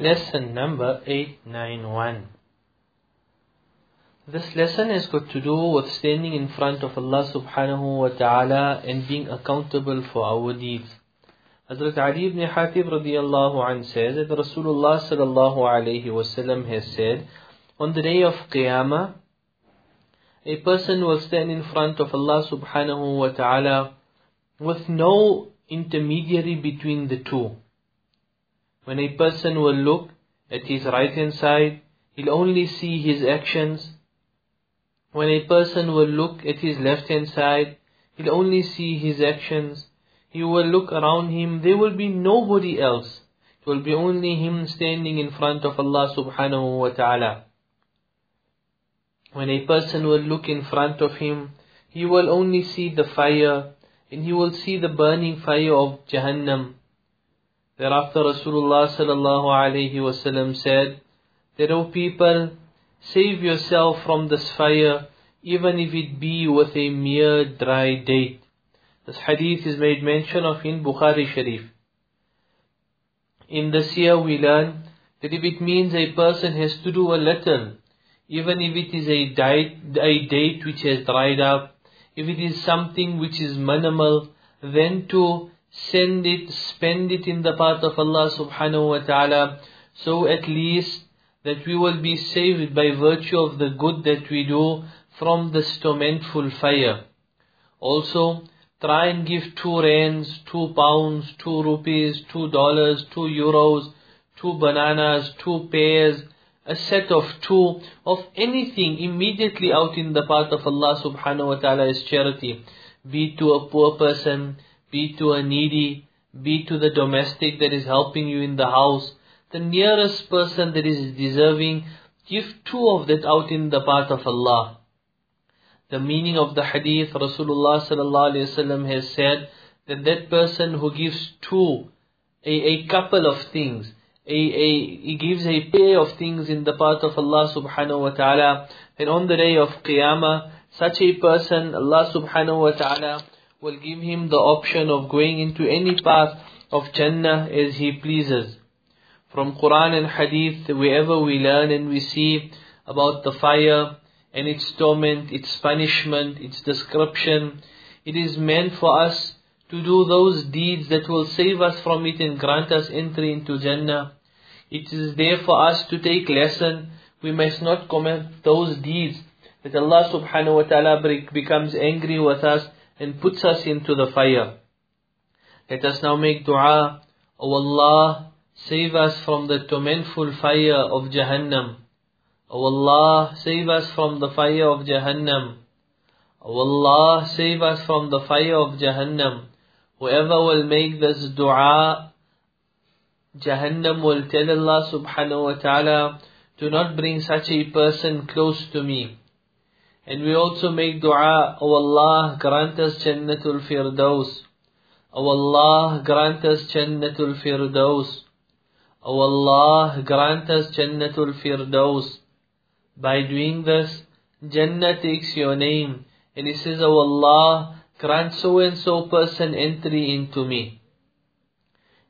Lesson number 891. This lesson has got to do with standing in front of Allah subhanahu wa ta'ala and being accountable for our deeds. Hazrat Adi ibn Hatim radiallahu anh says that Rasulullah sallallahu alayhi wasallam has said, on the day of Qiyamah, a person will stand in front of Allah subhanahu wa ta'ala with no intermediary between the two. When a person will look at his right hand side, he'll only see his actions. When a person will look at his left hand side, he'll only see his actions. He will look around him, there will be nobody else. It will be only him standing in front of Allah subhanahu wa ta'ala. When a person will look in front of him, he will only see the fire, and he will see the burning fire of Jahannam. Thereafter Rasulullah sallallahu alayhi wasallam said, that O people, save yourself from this fire, even if it be with a mere dry date. This hadith is made mention of in Bukhari Sharif. In this year we learn that if it means a person has to do a little, even if it is a date, a date which has dried up, if it is something which is minimal, then to send it, spend it in the path of Allah subhanahu wa ta'ala, so at least that we will be saved by virtue of the good that we do from this tormentful fire. Also, try and give two rands, two pounds, two rupees, two dollars, two euros, two bananas, two pears, a set of two of anything immediately out in the path of Allah subhanahu wa ta'ala as charity. Be to a poor person, be to a needy, be to the domestic that is helping you in the house, the nearest person that is deserving, give two of that out in the path of Allah. The meaning of the hadith, Rasulullah sallallahu alaihi wasallam has said that that person who gives two, a, a couple of things, a, a, he gives a pair of things in the path of Allah subhanahu wa ta'ala, and on the day of Qiyamah, such a person, Allah subhanahu wa ta'ala, will give him the option of going into any path of Jannah as he pleases. From Quran and Hadith, wherever we learn and we see about the fire, and its torment, its punishment, its description. It is meant for us to do those deeds that will save us from it and grant us entry into Jannah. It is there for us to take lesson. We must not commit those deeds that Allah subhanahu wa ta'ala becomes angry with us and puts us into the fire. Let us now make dua. O Allah, save us from the tormentful fire of Jahannam. O Allah, save us from the fire of Jahannam. O Allah, save us from the fire of Jahannam. Whoever will make this dua, Jahannam will tell Allah subhanahu wa ta'ala, do not bring such a person close to me. And we also make dua, O Allah, grant us Jannatul Firdaus. O Allah, grant us Jannatul Firdaus. O Allah, grant us Jannatul Firdaus. By doing this, Jannah takes your name and he says, Oh Allah, grant so and so person entry into me.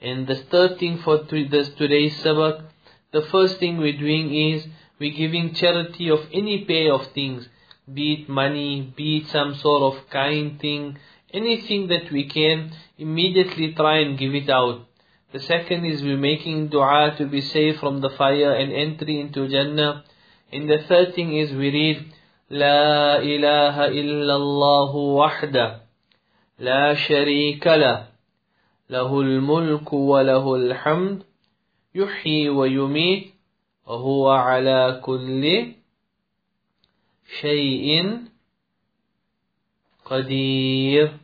And the third thing for this today's sabak, the first thing we're doing is we're giving charity of any pair of things, be it money, be it some sort of kind thing, anything that we can, immediately try and give it out. The second is we're making dua to be saved from the fire and entry into Jannah. And the third thing is we read, لا إله إلا الله وحده لا شريك له له الملك وله الحمد يحيي ويميت وهو على كل شيء قدير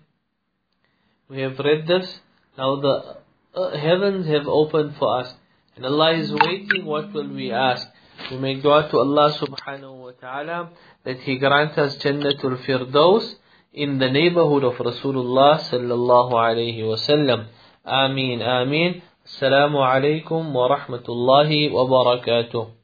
We have read this. Now the uh, heavens have opened for us. And Allah is waiting, what will we ask? We make dua to Allah subhanahu wa ta'ala that He grant us Jannatul Firdaus in the neighborhood of Rasulullah sallallahu alayhi wa sallam. Ameen, ameen. Assalamu alaikum wa rahmatullahi wa barakatuh.